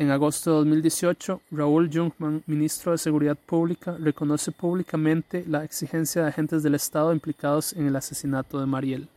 En agosto de 2018, Raúl Jungmann, ministro de Seguridad Pública, reconoce públicamente la exigencia de agentes del Estado implicados en el asesinato de Mariel.